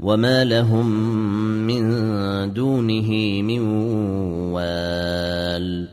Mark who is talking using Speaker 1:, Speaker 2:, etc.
Speaker 1: وما لهم من دونه من وال